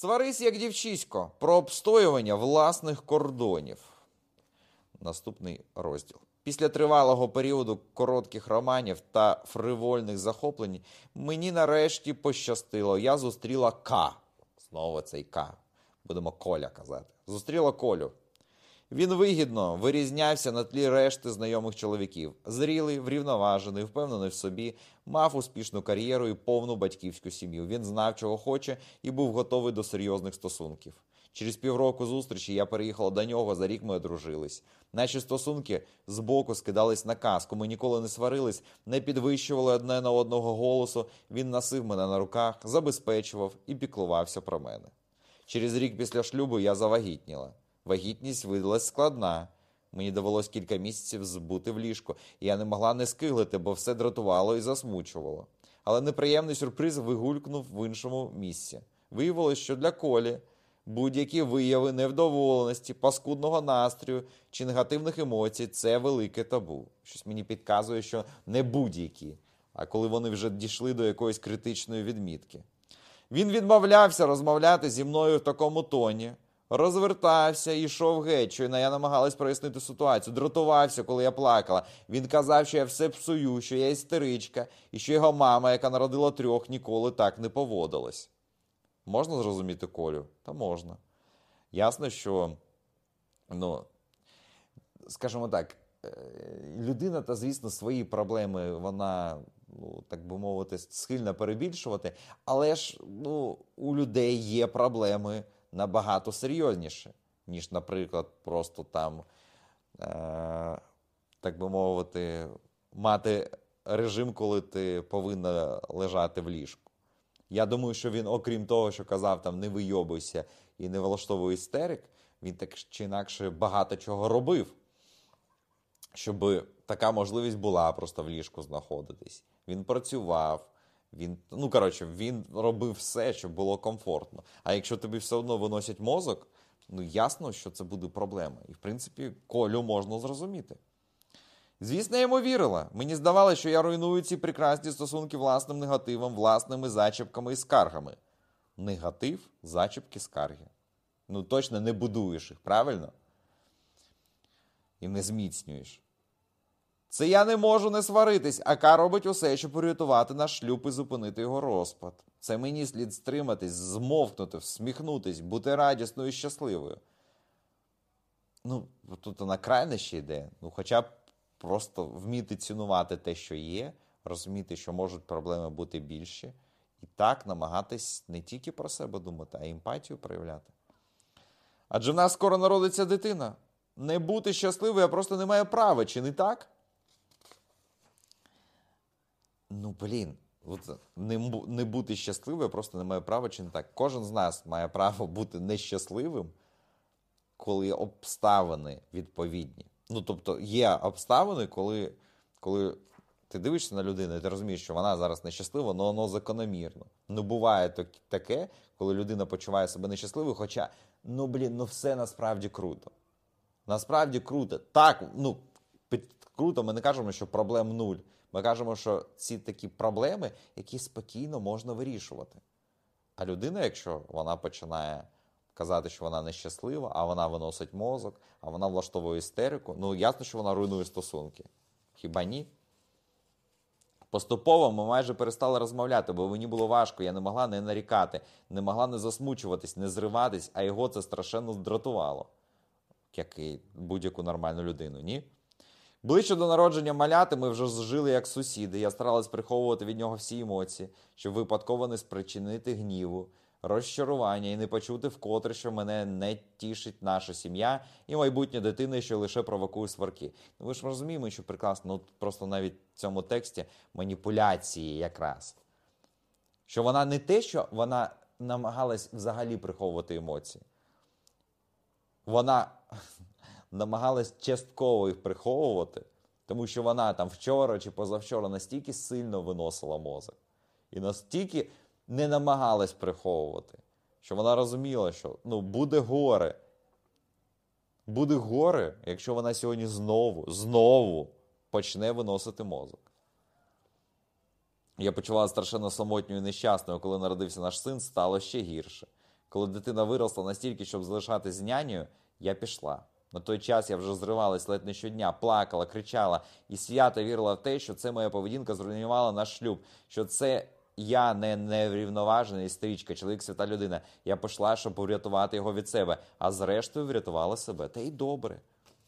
Сварись, як дівчисько, про обстоювання власних кордонів. Наступний розділ. Після тривалого періоду коротких романів та фривольних захоплень мені нарешті пощастило. Я зустріла К. Знову цей К. Будемо Коля казати. Зустріла Колю. Він вигідно вирізнявся на тлі решти знайомих чоловіків. Зрілий, врівноважений, впевнений в собі, мав успішну кар'єру і повну батьківську сім'ю. Він знав, чого хоче, і був готовий до серйозних стосунків. Через півроку зустрічі я переїхала до нього, за рік ми одружились. Наші стосунки збоку скидались на казку. Ми ніколи не сварились, не підвищували одне на одного голосу. Він носив мене на руках, забезпечував і піклувався про мене. Через рік після шлюбу я завагітніла. Вагітність видалась складна. Мені довелось кілька місяців збути в ліжку, і я не могла не скиглити, бо все дратувало і засмучувало. Але неприємний сюрприз вигулькнув в іншому місці. Виявилось, що для Колі будь-які вияви невдоволеності, паскудного настрою чи негативних емоцій це велике табу. Щось мені підказує, що не будь-які, а коли вони вже дійшли до якоїсь критичної відмітки. Він відмовлявся розмовляти зі мною в такому тоні. Розвертався і йшов геть, щойно я намагалась прояснити ситуацію. Дратувався, коли я плакала. Він казав, що я все псую, що я істеричка, і що його мама, яка народила трьох, ніколи так не поводилась. Можна зрозуміти Колю? Та можна. Ясно, що, ну, скажімо так, е, людина, та, звісно, свої проблеми, вона, ну, так би мовити, схильна перебільшувати, але ж ну, у людей є проблеми набагато серйозніше, ніж, наприклад, просто там, е, так би мовити, мати режим, коли ти повинна лежати в ліжку. Я думаю, що він, окрім того, що казав, там не вийобуйся і не влаштовуй істерик, він так чи інакше багато чого робив, щоб така можливість була просто в ліжку знаходитись. Він працював, він, ну коротше, він робив все, щоб було комфортно. А якщо тобі все одно виносять мозок, ну ясно, що це буде проблема. І в принципі, колю можна зрозуміти. Звісно, я йому вірила. Мені здавалося, що я руйную ці прекрасні стосунки власним негативом, власними зачіпками і скаргами. Негатив, зачіпки, скарги. Ну, точно не будуєш їх, правильно? І не зміцнюєш. Це я не можу не сваритись, ака робить усе, щоб урятувати наш шлюб і зупинити його розпад. Це мені слід стриматись, змовкнути, всміхнутись, бути радісною і щасливою. Ну, тут на крайнощі йде. Ну, хоча б просто вміти цінувати те, що є, розуміти, що можуть проблеми бути більші, і так намагатись не тільки про себе думати, а й емпатію проявляти. Адже в нас скоро народиться дитина. Не бути щасливою я просто не маю права, чи не так? Ну, блін, от не, не бути щасливим, я просто не маю права, чи не так. Кожен з нас має право бути нещасливим, коли обставини відповідні. Ну, тобто, є обставини, коли коли ти дивишся на людину, і ти розумієш, що вона зараз нещаслива, але воно закономірно. Ну, буває таке, коли людина почуває себе нещасливою, хоча, ну, блін, ну все насправді круто. Насправді круто. Так, ну, круто, ми не кажемо, що проблем нуль. Ми кажемо, що ці такі проблеми, які спокійно можна вирішувати. А людина, якщо вона починає казати, що вона нещаслива, а вона виносить мозок, а вона влаштовує істерику, ну ясно, що вона руйнує стосунки. Хіба ні? Поступово ми майже перестали розмовляти, бо мені було важко. Я не могла не нарікати, не могла не засмучуватись, не зриватись, а його це страшенно здратувало, як і будь-яку нормальну людину, ні? Ближче до народження маляти ми вже жили як сусіди. Я старалась приховувати від нього всі емоції, щоб випадково не спричинити гніву, розчарування і не почути вкотре, що мене не тішить наша сім'я і майбутня дитина, що лише провокує сварки. Ну ви ж розуміємо, що прекрасно, ну просто навіть в цьому тексті маніпуляції якраз. Що вона не те, що вона намагалась взагалі приховувати емоції. Вона намагалась частково їх приховувати, тому що вона там вчора чи позавчора настільки сильно виносила мозок і настільки не намагалась приховувати, що вона розуміла, що ну, буде горе. Буде горе, якщо вона сьогодні знову, знову почне виносити мозок. Я почувала страшенно самотньою і нещасною, коли народився наш син, стало ще гірше. Коли дитина виросла настільки, щоб залишатись з нянею, я пішла. На той час я вже зривалась ледь не щодня, плакала, кричала і свято вірила в те, що це моя поведінка зруйнувала наш шлюб, що це я не неврівноважена історичка, чоловік свята людина. Я пішла, щоб врятувати його від себе, а зрештою врятувала себе. Та й добре.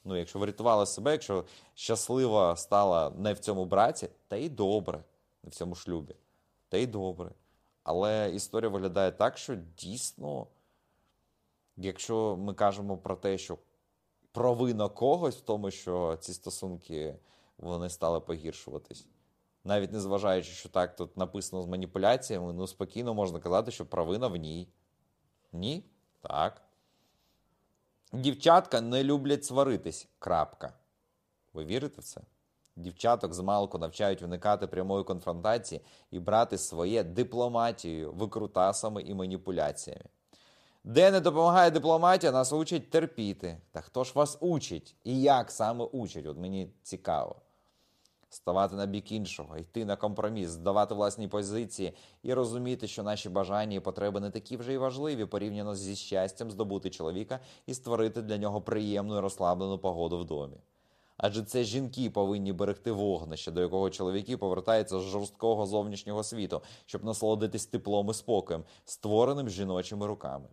Ну, якщо врятувала себе, якщо щаслива стала не в цьому браті, та й добре, не в цьому шлюбі. Та й добре. Але історія виглядає так, що дійсно, якщо ми кажемо про те, що провина когось в тому, що ці стосунки вони стали погіршуватись. Навіть не зважаючи, що так тут написано з маніпуляціями, ну спокійно можна казати, що провина в ній. Ні? Так. Дівчатка не люблять сваритись. Крапка. Ви вірите в це? Дівчаток з малку навчають уникати прямої конфронтації і брати своє дипломатією, викрутасами і маніпуляціями. Де не допомагає дипломатія, нас учать терпіти. Та хто ж вас учить? І як саме учать? От мені цікаво. Ставати на бік іншого, йти на компроміс, здавати власні позиції і розуміти, що наші бажання і потреби не такі вже й важливі порівняно зі щастям здобути чоловіка і створити для нього приємну і розслаблену погоду в домі. Адже це жінки повинні берегти вогнище, до якого чоловіки повертаються з жорсткого зовнішнього світу, щоб насолодитись теплом і спокоєм, створеним жіночими руками.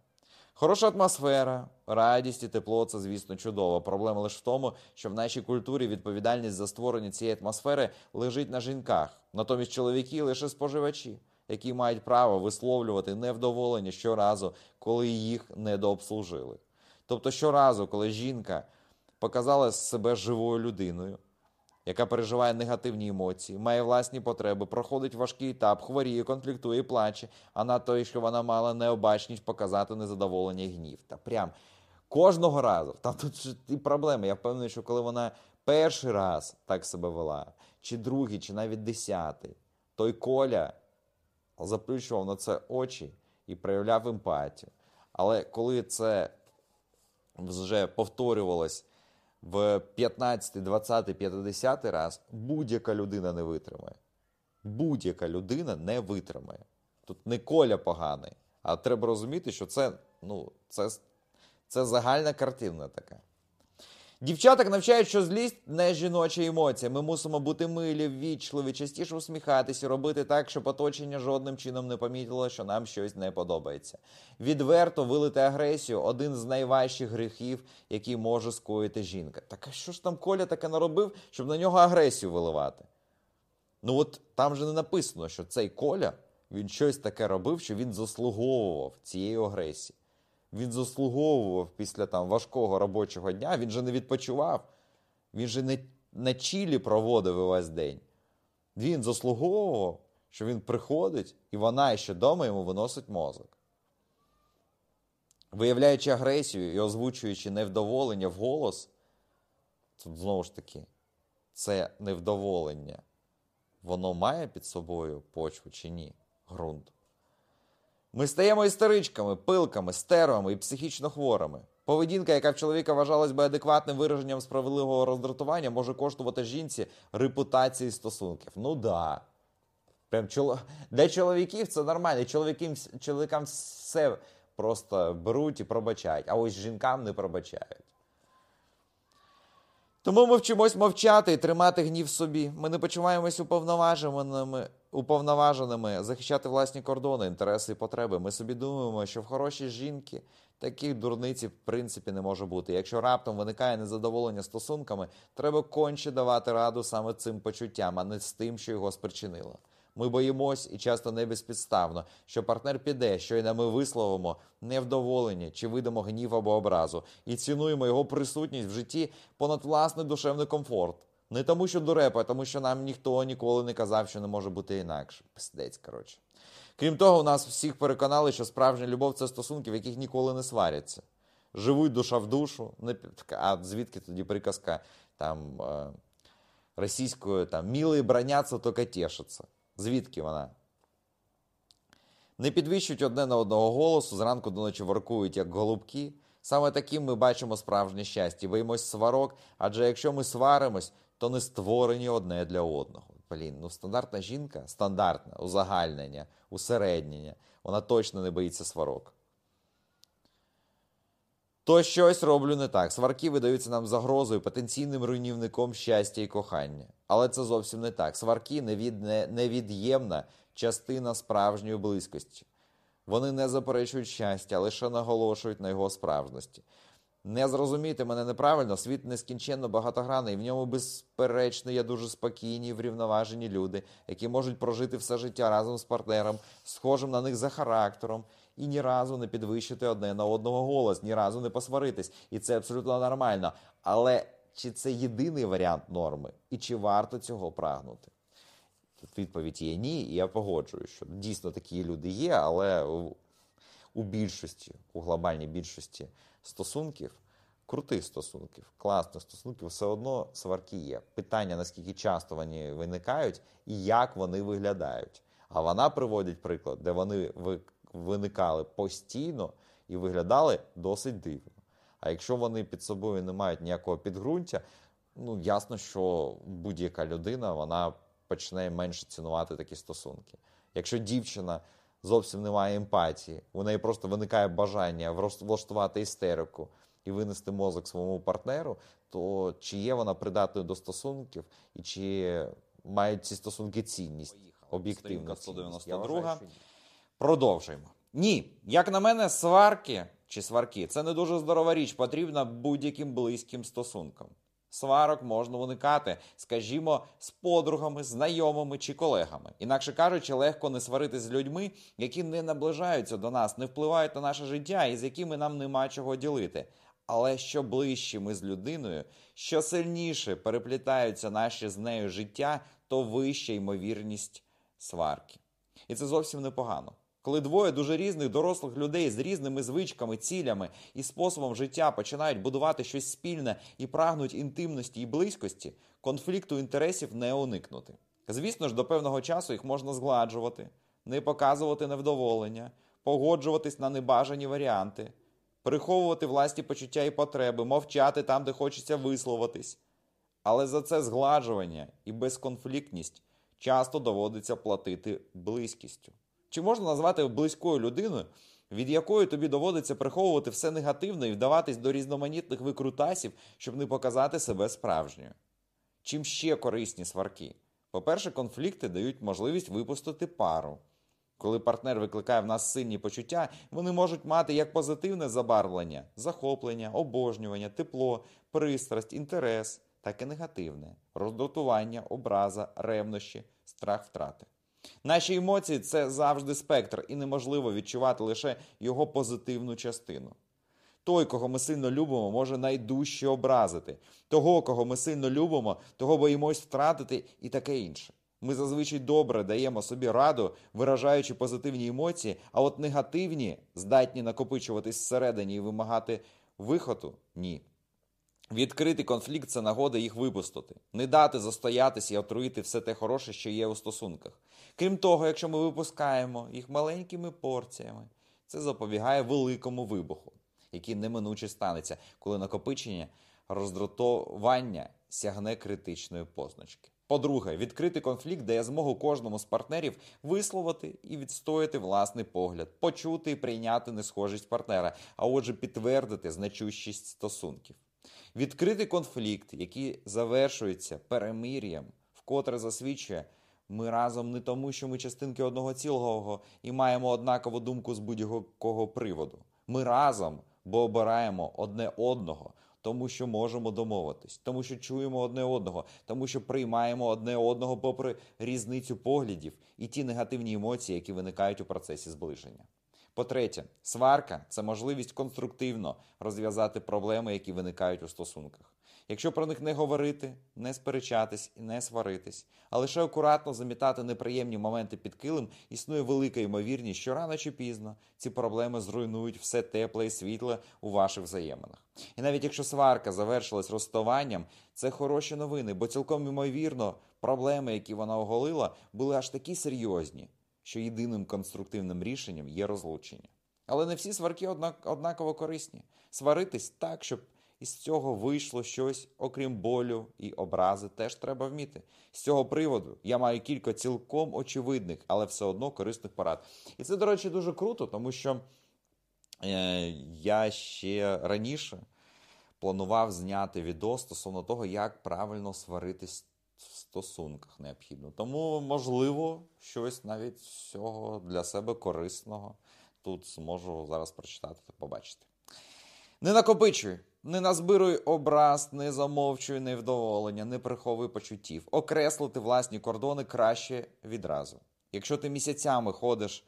Хороша атмосфера, радість і тепло це, звісно, чудово. Проблема лише в тому, що в нашій культурі відповідальність за створення цієї атмосфери лежить на жінках. Натомість чоловіки лише споживачі, які мають право висловлювати невдоволення щоразу, коли їх недообслужили. Тобто щоразу, коли жінка показала себе живою людиною, яка переживає негативні емоції, має власні потреби, проходить важкий етап, хворіє, конфліктує, і плаче, а на той, що вона мала необачність показати незадоволення і гнів. Та прям кожного разу. Там тут і проблеми. Я впевнений, що коли вона перший раз так себе вела, чи другий, чи навіть десятий, той Коля заплющував на це очі і проявляв емпатію. Але коли це вже повторювалось в 15, 20, 50 раз, будь-яка людина не витримає. Будь-яка людина не витримає. Тут не коля поганий, а треба розуміти, що це, ну, це, це загальна картина така. Дівчаток навчають, що злість не жіноча емоція. Ми мусимо бути милі, ввічливі, частіше усміхатися, робити так, щоб оточення жодним чином не помітило, що нам щось не подобається. Відверто вилити агресію один з найважчих гріхів, які може скоїти жінка. Так а що ж там Коля таке наробив, щоб на нього агресію виливати? Ну от там же не написано, що цей Коля він щось таке робив, що він заслуговував цієї агресії. Він заслуговував після там важкого робочого дня, він же не відпочивав, він же не на чілі проводив увесь день. Він заслуговував, що він приходить, і вона ще вдома йому виносить мозок. Виявляючи агресію і озвучуючи невдоволення в голос, тут знову ж таки, це невдоволення. Воно має під собою почву чи ні? Грунт. Ми стаємо істеричками, пилками, стервами і психічно хворими. Поведінка, яка в чоловіка вважалась би адекватним вираженням справедливого роздратування, може коштувати жінці репутації стосунків. Ну да. Прям чоло... Для чоловіків це нормально. Чоловікам, чоловікам все просто беруть і пробачають, а ось жінкам не пробачають. Тому ми вчимось мовчати і тримати гнів собі. Ми не почуваємось уповноваженими, уповноваженими захищати власні кордони, інтереси і потреби. Ми собі думаємо, що в хорошій жінки таких дурниці в принципі не може бути. Якщо раптом виникає незадоволення стосунками, треба конче давати раду саме цим почуттям, а не з тим, що його спричинило. Ми боїмось і часто не безпідставно, що партнер піде, щойно ми висловимо невдоволення чи видамо гнів або образу, і цінуємо його присутність в житті понад власний душевний комфорт. Не тому, що дурепа, а тому, що нам ніхто ніколи не казав, що не може бути інакше. Пиздець, коротше. Крім того, у нас всіх переконали, що справжня любов це стосунки, в яких ніколи не сваряться. Живуть душа в душу. Не... А звідки тоді приказка там е... російською там мілий броняться, тільки тішаться. Звідки вона? Не підвищують одне на одного голосу, зранку до ночі воркують, як голубки. Саме таким ми бачимо справжнє щастя. Боїмось сварок, адже якщо ми сваримось, то не створені одне для одного. Блін, ну стандартна жінка, стандартне узагальнення, усереднення, вона точно не боїться сварок. то щось роблю не так. Сварки видаються нам загрозою, потенційним руйнівником щастя і кохання. Але це зовсім не так. Сварки невід... невід'ємна частина справжньої близькості. Вони не заперечують щастя, лише наголошують на його справжності. Не зрозумійте мене неправильно, світ нескінченно багатогранний, в ньому, безперечно, є дуже спокійні, врівноважені люди, які можуть прожити все життя разом з партнером, схожим на них за характером, і ні разу не підвищити одне на одного голос, ні разу не посваритись. І це абсолютно нормально. Але чи це єдиний варіант норми, і чи варто цього прагнути? Тут відповідь є ні, і я погоджуюсь, що дійсно такі люди є, але у більшості, у глобальній більшості стосунків, крутих стосунків, класних стосунків, все одно сварки є. Питання, наскільки часто вони виникають і як вони виглядають. А вона приводить приклад, де вони виникали постійно і виглядали досить дивно. А якщо вони під собою не мають ніякого підґрунтя, ну ясно, що будь-яка людина вона почне менше цінувати такі стосунки. Якщо дівчина зовсім не має емпатії, у неї просто виникає бажання влаштувати істерику і винести мозок своєму партнеру, то чи є вона придатною до стосунків і чи мають ці стосунки цінність, об'єктивну Сторінка 192. вважаю, що ні. Продовжуємо. Ні, як на мене, сварки чи сварки це не дуже здорова річ, потрібна будь-яким близьким стосункам. Сварок можна уникати, скажімо, з подругами, знайомими чи колегами. Інакше кажучи, легко не сварити з людьми, які не наближаються до нас, не впливають на наше життя і з якими нам нема чого ділити. Але що ближче ми з людиною, що сильніше переплітаються наші з нею життя, то вища ймовірність сварки. І це зовсім непогано. Коли двоє дуже різних дорослих людей з різними звичками, цілями і способом життя починають будувати щось спільне і прагнуть інтимності і близькості, конфлікту інтересів не уникнути. Звісно ж, до певного часу їх можна згладжувати, не показувати невдоволення, погоджуватись на небажані варіанти, приховувати власні почуття і потреби, мовчати там, де хочеться висловитись. Але за це згладжування і безконфліктність часто доводиться платити близькістю. Чи можна назвати близькою людиною, від якої тобі доводиться приховувати все негативне і вдаватись до різноманітних викрутасів, щоб не показати себе справжньою? Чим ще корисні сварки? По-перше, конфлікти дають можливість випустити пару. Коли партнер викликає в нас сильні почуття, вони можуть мати як позитивне забарвлення, захоплення, обожнювання, тепло, пристрасть, інтерес, так і негативне роздратування, образа, ревнощі, страх втрати. Наші емоції це завжди спектр, і неможливо відчувати лише його позитивну частину. Той, кого ми сильно любимо, може найдужче образити. Того, кого ми сильно любимо, того боїмось втратити і таке інше. Ми зазвичай добре даємо собі раду, виражаючи позитивні емоції, а от негативні здатні накопичуватись всередині і вимагати виходу ні. Відкритий конфлікт це нагода їх випустити, не дати застоятись і отруїти все те хороше, що є у стосунках. Крім того, якщо ми випускаємо їх маленькими порціями, це запобігає великому вибуху, який неминуче станеться, коли накопичення роздратування сягне критичної позначки. По-друге, відкритий конфлікт дає змогу кожному з партнерів висловити і відстояти власний погляд, почути і прийняти несхожість партнера, а отже, підтвердити значущість стосунків. Відкритий конфлікт, який завершується перемир'ям, вкотре засвідчує, ми разом не тому, що ми частинки одного цілого і маємо однакову думку з будь-якого приводу. Ми разом, бо обираємо одне одного, тому що можемо домовитись, тому що чуємо одне одного, тому що приймаємо одне одного попри різницю поглядів і ті негативні емоції, які виникають у процесі зближення. По-третє, сварка це можливість конструктивно розв'язати проблеми, які виникають у стосунках. Якщо про них не говорити, не сперечатись і не сваритись, а лише акуратно замітати неприємні моменти під килим, існує велика ймовірність, що рано чи пізно ці проблеми зруйнують все тепле і світле у ваших взаєминах. І навіть якщо сварка завершилась розставанням, це хороші новини, бо цілком ймовірно проблеми, які вона оголила, були аж такі серйозні, що єдиним конструктивним рішенням є розлучення. Але не всі сварки однак, однаково корисні. Сваритись так, щоб із цього вийшло щось, окрім болю і образи, теж треба вміти. З цього приводу я маю кілька цілком очевидних, але все одно корисних порад. І це, до речі, дуже круто, тому що Е, я ще раніше планував зняти відео стосовно того, як правильно сваритись в стосунках необхідно. Тому, можливо, щось навіть цього для себе корисного тут зможу зараз прочитати та побачити. Не накопичуй, не назбируй образ, не замовчуй невдоволення, не приховуй почуттів. Окреслити власні кордони краще відразу. Якщо ти місяцями ходиш,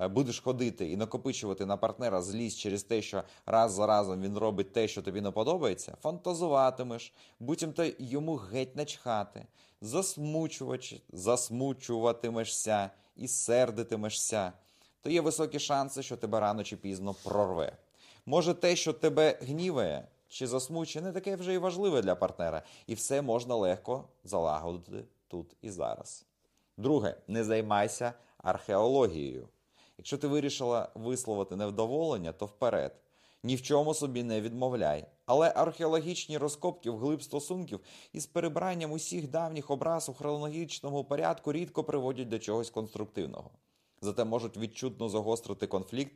будеш ходити і накопичувати на партнера злість через те, що раз за разом він робить те, що тобі не подобається, фантазуватимеш, буцімто йому геть начхати, засмучувач, засмучуватимешся і сердитимешся, то є високі шанси, що тебе рано чи пізно прорве. Може, те, що тебе гніває чи засмучує, не таке вже і важливе для партнера, і все можна легко залагодити тут і зараз. Друге, не займайся археологією. Якщо ти вирішила висловити невдоволення, то вперед. Ні в чому собі не відмовляй. Але археологічні розкопки вглиб стосунків із перебранням усіх давніх образ у хронологічному порядку рідко приводять до чогось конструктивного. Зате можуть відчутно загострити конфлікт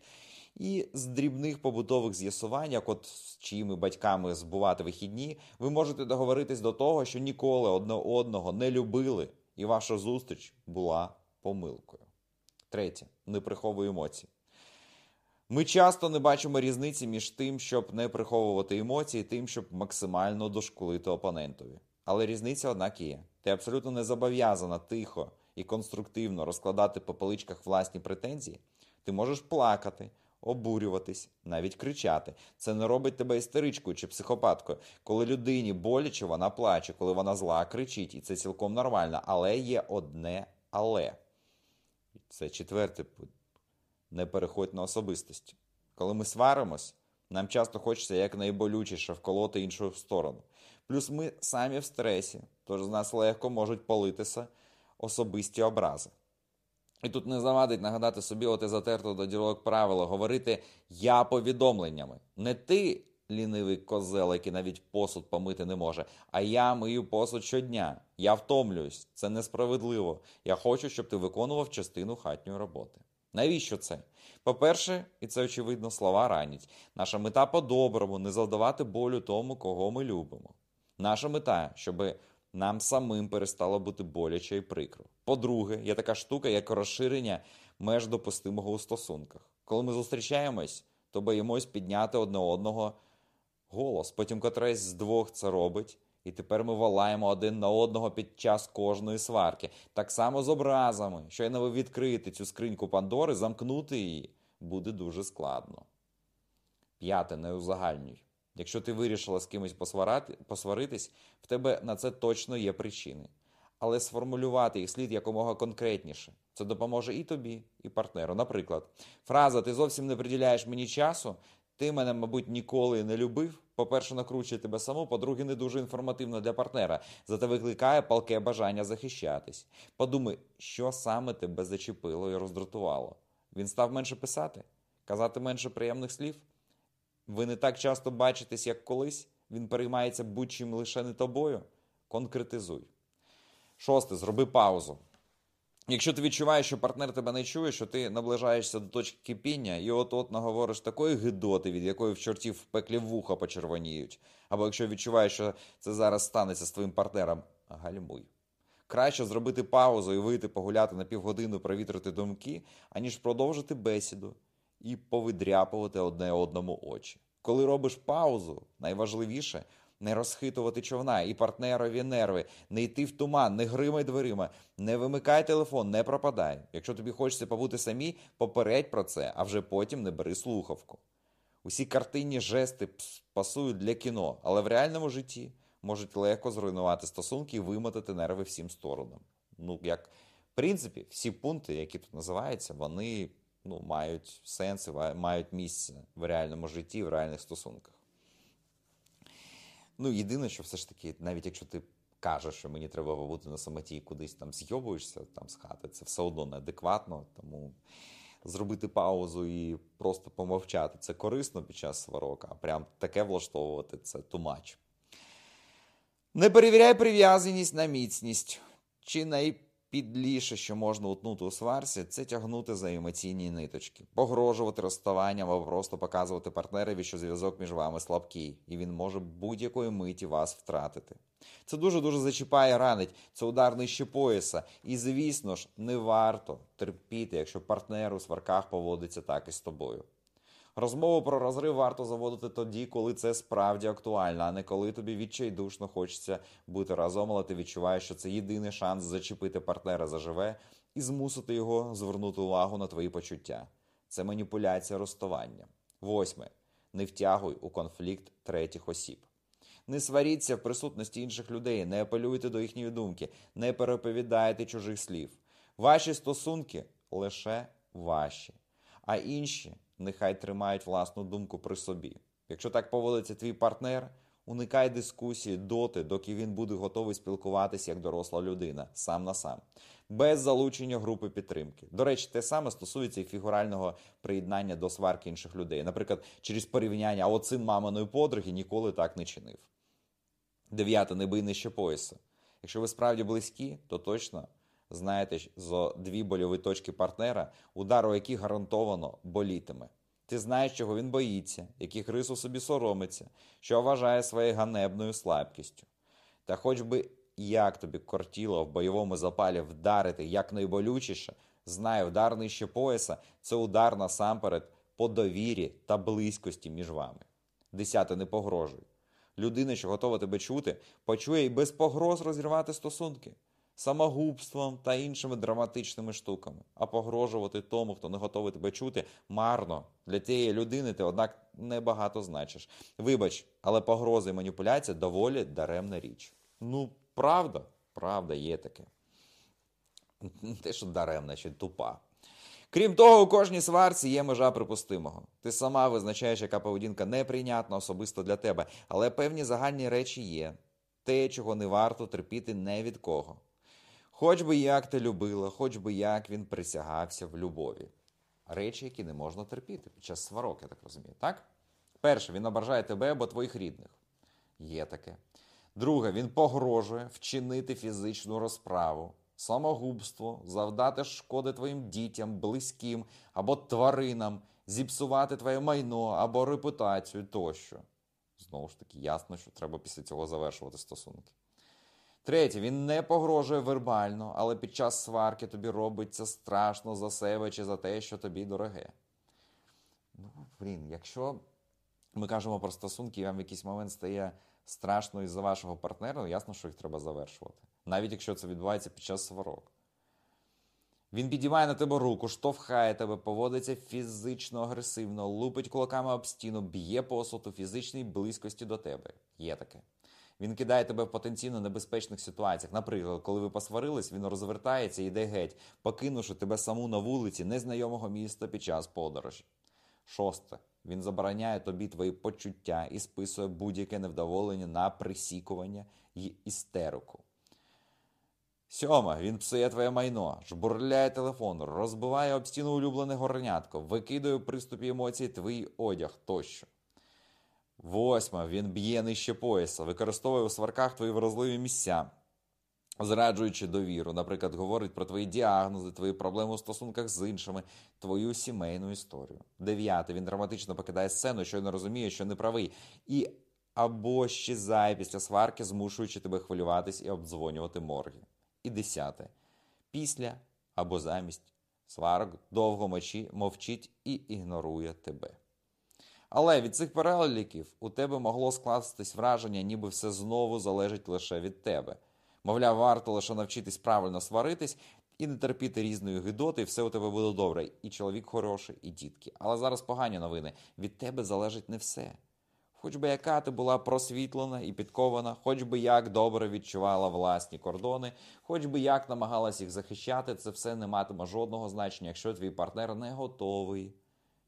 і з дрібних побутових з'ясувань, як от з чиїми батьками збувати вихідні, ви можете договоритись до того, що ніколи одне одного не любили, і ваша зустріч була помилкою. Третє, не приховуй емоцій. Ми часто не бачимо різниці між тим, щоб не приховувати емоції, і тим, щоб максимально дошкулити опонентові. Але різниця, однак, є. Ти абсолютно не зобов'язана тихо і конструктивно розкладати по поличках власні претензії. Ти можеш плакати, обурюватись, навіть кричати. Це не робить тебе істеричкою чи психопаткою. Коли людині боляче, вона плаче, коли вона зла, кричить, і це цілком нормально. Але є одне але. Це четверте не переходь на особистості. Коли ми сваримось, нам часто хочеться якнайболючіше вколоти іншу сторону. Плюс ми самі в стресі, тож з нас легко можуть политися особисті образи. І тут не завадить нагадати собі, оте затерто до ділок правило, говорити я повідомленнями. Не ти, лінивий козел, який навіть посуд помити не може, а я мию посуд щодня. Я втомлююсь, це несправедливо. Я хочу, щоб ти виконував частину хатньої роботи. Навіщо це? По-перше, і це очевидно, слова ранять. Наша мета по-доброму не завдавати болю тому, кого ми любимо. Наша мета, щоб нам самим перестало бути боляче і прикро. По-друге, є така штука, як розширення меж допустимого у стосунках. Коли ми зустрічаємось, то боїмось підняти одне одного голос. Потім котресь з двох це робить. І тепер ми волаємо один на одного під час кожної сварки. Так само з образами. Щойно ви відкриєте цю скриньку Пандори, замкнути її буде дуже складно. П'яте, не узагальнюй. Якщо ти вирішила з кимось посваритись, в тебе на це точно є причини. Але сформулювати їх слід якомога конкретніше. Це допоможе і тобі, і партнеру. Наприклад, фраза Ти зовсім не приділяєш мені часу, ти мене, мабуть, ніколи не любив. По-перше, накручує тебе саму, по-друге, не дуже інформативно для партнера, зате викликає палке бажання захищатись. Подумай, що саме тебе зачепило і роздратувало. Він став менше писати, казати менше приємних слів. Ви не так часто бачитесь, як колись. Він переймається будь-чим лише не тобою. Конкретизуй. Шосте. Зроби паузу. Якщо ти відчуваєш, що партнер тебе не чує, що ти наближаєшся до точки кипіння і от-от наговориш такої гидоти, від якої в чортів в пеклі вуха почервоніють. Або якщо відчуваєш, що це зараз станеться з твоїм партнером, гальмуй. Краще зробити паузу і вийти погуляти на півгодини, провітрити думки, аніж продовжити бесіду і повидряпувати одне одному очі. Коли робиш паузу, найважливіше не розхитувати човна і партнерові нерви, не йти в туман, не гримай дверима, не вимикай телефон, не пропадай. Якщо тобі хочеться побути самі, попередь про це, а вже потім не бери слухавку. Усі картинні жести пасують для кіно, але в реальному житті можуть легко зруйнувати стосунки і вимотати нерви всім сторонам. Ну, як, в принципі, всі пункти, які тут називаються, вони ну, мають сенс, мають місце в реальному житті, в реальних стосунках. Ну, єдине, що все ж таки, навіть якщо ти кажеш, що мені треба бути на самоті і кудись там зйобуєшся там з хати, це все одно неадекватно. Тому зробити паузу і просто помовчати це корисно під час сварок, а прям таке влаштовувати це тумач. Не перевіряй прив'язаність на міцність. Чи най... Найпідліше, що можна утнути у сварці, це тягнути за емоційні ниточки, погрожувати розставанням або просто показувати партнерові, що зв'язок між вами слабкий, і він може будь-якої миті вас втратити. Це дуже-дуже зачіпає, ранить, це удар нижче пояса. І, звісно ж, не варто терпіти, якщо партнер у сварках поводиться так і з тобою. Розмову про розрив варто заводити тоді, коли це справді актуально, а не коли тобі відчайдушно хочеться бути разом, але ти відчуваєш, що це єдиний шанс зачепити партнера заживе і змусити його звернути увагу на твої почуття. Це маніпуляція розставанням. Восьме. Не втягуй у конфлікт третіх осіб. Не сваріться в присутності інших людей, не апелюйте до їхньої думки, не переповідайте чужих слів. Ваші стосунки лише ваші, а інші нехай тримають власну думку при собі. Якщо так поводиться твій партнер, уникай дискусії доти, доки він буде готовий спілкуватися як доросла людина, сам на сам, без залучення групи підтримки. До речі, те саме стосується і фігурального приєднання до сварки інших людей. Наприклад, через порівняння, а оцин маминої подруги ніколи так не чинив. Дев'яте, не бий нижче пояса. Якщо ви справді близькі, то точно знаєте зо дві больові точки партнера, удар у яких гарантовано болітиме. Ти знаєш, чого він боїться, яких рис у собі соромиться, що вважає своєю ганебною слабкістю. Та хоч би як тобі кортіло в бойовому запалі вдарити якнайболючіше, знай, удар нижче пояса це удар насамперед по довірі та близькості між вами. Десяте, не погрожуй. Людина, що готова тебе чути, почує і без погроз розірвати стосунки самогубством та іншими драматичними штуками. А погрожувати тому, хто не готовий тебе чути, марно для тієї людини ти, однак, небагато значиш. Вибач, але погрози і маніпуляція доволі даремна річ. Ну, правда, правда, є таке. Те, що даремна, ще тупа. Крім того, у кожній сварці є межа припустимого. Ти сама визначаєш, яка поведінка неприйнятна особисто для тебе, але певні загальні речі є. Те, чого не варто терпіти не від кого. Хоч би як ти любила, хоч би як він присягався в любові. Речі, які не можна терпіти під час сварок, я так розумію. Так? Перше, він ображає тебе або твоїх рідних. Є таке. Друге, він погрожує вчинити фізичну розправу, самогубство, завдати шкоди твоїм дітям, близьким або тваринам, зіпсувати твоє майно або репутацію тощо. Знову ж таки, ясно, що треба після цього завершувати стосунки. Третє, він не погрожує вербально, але під час сварки тобі робиться страшно за себе чи за те, що тобі дороге. Ну, блін, якщо ми кажемо про стосунки, і вам в якийсь момент стає страшно із-за вашого партнера, ну, ясно, що їх треба завершувати. Навіть якщо це відбувається під час сварок. Він підіймає на тебе руку, штовхає тебе, поводиться фізично агресивно, лупить кулаками об стіну, б'є посуд у фізичній близькості до тебе. Є таке. Він кидає тебе в потенційно небезпечних ситуаціях. Наприклад, коли ви посварились, він розвертається і йде геть, покинувши тебе саму на вулиці незнайомого міста під час подорожі. Шосте. Він забороняє тобі твої почуття і списує будь-яке невдоволення на присікування і істерику. Сьоме, він псує твоє майно, жбурляє телефон, розбиває об стіну улюблене горнятко, викидає приступі емоцій твій одяг тощо. Восьме, він б'є нижче пояса, використовує у сварках твої вразливі місця, зраджуючи довіру. Наприклад, говорить про твої діагнози, твої проблеми у стосунках з іншими, твою сімейну історію. Дев'яте, він драматично покидає сцену, що не розуміє, що не правий. І або щезає після сварки, змушуючи тебе хвилюватись і обдзвонювати морги. І десяте. Після або замість сварок довго мовчить і ігнорує тебе. Але від цих переліків у тебе могло скластись враження, ніби все знову залежить лише від тебе. Мовляв, варто лише навчитись правильно сваритись і не терпіти різної гидоти, і все у тебе буде добре. І чоловік хороший, і дітки. Але зараз погані новини. Від тебе залежить не все. Хоч би яка ти була просвітлена і підкована, хоч би як добре відчувала власні кордони, хоч би як намагалась їх захищати, це все не матиме жодного значення, якщо твій партнер не готовий.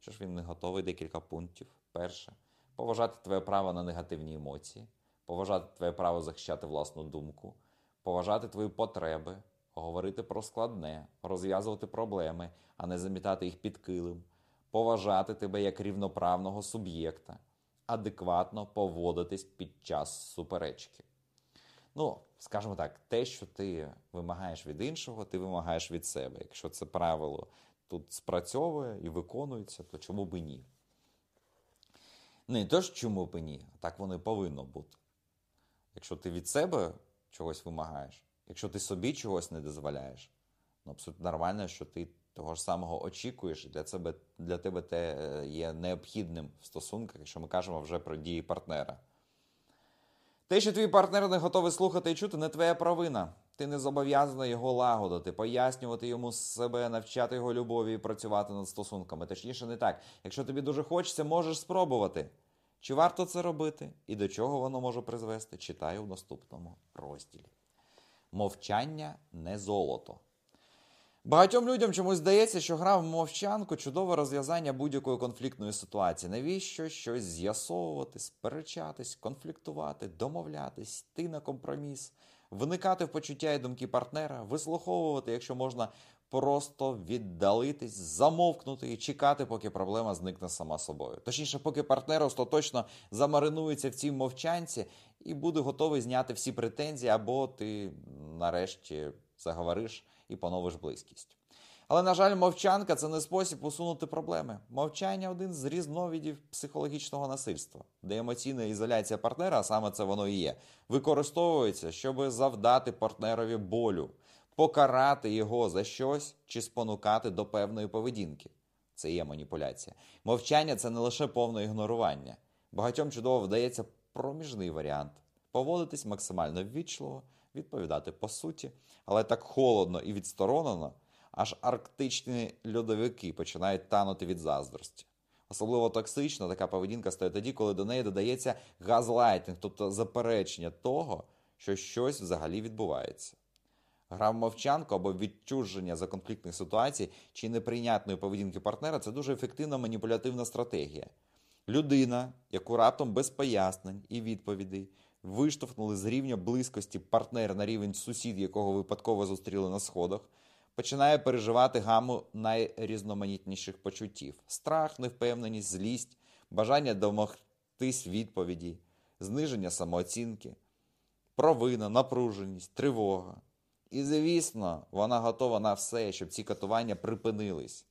Що ж він не готовий декілька пунктів. Перше, поважати твоє право на негативні емоції, поважати твоє право захищати власну думку, поважати твої потреби, говорити про складне, розв'язувати проблеми, а не замітати їх під килим, поважати тебе як рівноправного суб'єкта, адекватно поводитись під час суперечки. Ну, скажімо так, те, що ти вимагаєш від іншого, ти вимагаєш від себе. Якщо це правило тут спрацьовує і виконується, то чому б ні? Не то ж чому б ні, а так воно і повинно бути. Якщо ти від себе чогось вимагаєш, якщо ти собі чогось не дозволяєш, ну абсолютно нормально, що ти того ж самого очікуєш, і для тебе, для тебе те е, є необхідним в стосунках, якщо ми кажемо вже про дії партнера. Те, що твій партнер не готовий слухати і чути, не твоя провина. Ти не зобов'язаний його лагодити, пояснювати йому себе, навчати його любові і працювати над стосунками. Точніше, не так. Якщо тобі дуже хочеться, можеш спробувати. Чи варто це робити і до чого воно може призвести, читаю в наступному розділі. Мовчання не золото. Багатьом людям чомусь здається, що гра в мовчанку чудове розв'язання будь-якої конфліктної ситуації. Навіщо щось з'ясовувати, сперечатись, конфліктувати, домовлятись, йти на компроміс, вникати в почуття і думки партнера, вислуховувати, якщо можна просто віддалитись, замовкнути і чекати, поки проблема зникне сама собою. Точніше, поки партнер остаточно замаринується в цій мовчанці і буде готовий зняти всі претензії, або ти нарешті заговориш і поновиш близькість. Але, на жаль, мовчанка це не спосіб усунути проблеми. Мовчання один з різновидів психологічного насильства, де емоційна ізоляція партнера, а саме це воно і є, використовується, щоб завдати партнерові болю, покарати його за щось чи спонукати до певної поведінки. Це є маніпуляція. Мовчання це не лише повне ігнорування. Багатьом чудово вдається проміжний варіант поводитись максимально ввічливо, відповідати по суті, але так холодно і відсторонено, аж арктичні льодовики починають танути від заздрості. Особливо токсично така поведінка стає тоді, коли до неї додається газлайтинг, тобто заперечення того, що щось взагалі відбувається. Гра в мовчанку або відчуження за конфліктних ситуацій чи неприйнятної поведінки партнера це дуже ефективна маніпулятивна стратегія. Людина, яку раптом без пояснень і відповідей виштовхнули з рівня близькості партнера на рівень сусід, якого випадково зустріли на сходах, починає переживати гаму найрізноманітніших почуттів: страх, невпевненість, злість, бажання домогтись відповіді, зниження самооцінки, провина, напруженість, тривога. І, звісно, вона готова на все, щоб ці катування припинились.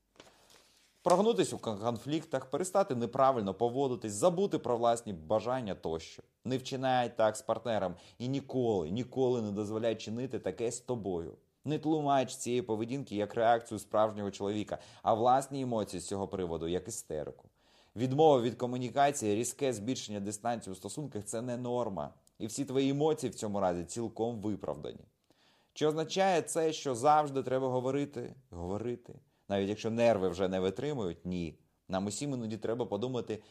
Прогнутись у конфліктах, перестати неправильно поводитись, забути про власні бажання тощо. Не вчинай так з партнером і ніколи, ніколи не дозволяй чинити таке з тобою. Не тлумач цієї поведінки як реакцію справжнього чоловіка, а власні емоції з цього приводу як істерику. Відмова від комунікації, різке збільшення дистанції у стосунках це не норма. І всі твої емоції в цьому разі цілком виправдані. Чи означає це, що завжди треба говорити? Говорити. Навіть якщо нерви вже не витримують, ні. Нам усім іноді треба подумати,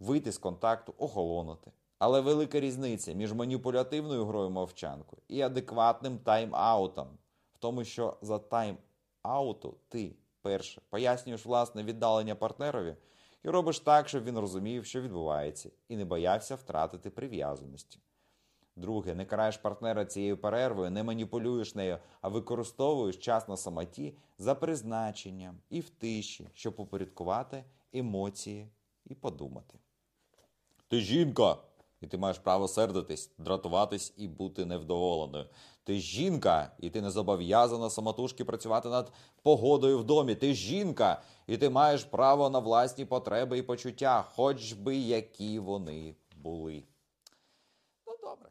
вийти з контакту, охолонути. Але велика різниця між маніпулятивною грою мовчанку і адекватним тайм-аутом. В тому, що за тайм-ауту ти перше пояснюєш власне віддалення партнерові і робиш так, щоб він розумів, що відбувається, і не боявся втратити прив'язаності. Друге, не караєш партнера цією перервою, не маніпулюєш нею, а використовуєш час на самоті за призначенням і в тиші, щоб упорядкувати емоції і подумати. Ти жінка, і ти маєш право сердитись, дратуватись і бути невдоволеною. Ти жінка, і ти не зобов'язана самотужки працювати над погодою в домі. Ти жінка, і ти маєш право на власні потреби і почуття, хоч би які вони були. Ну, добре.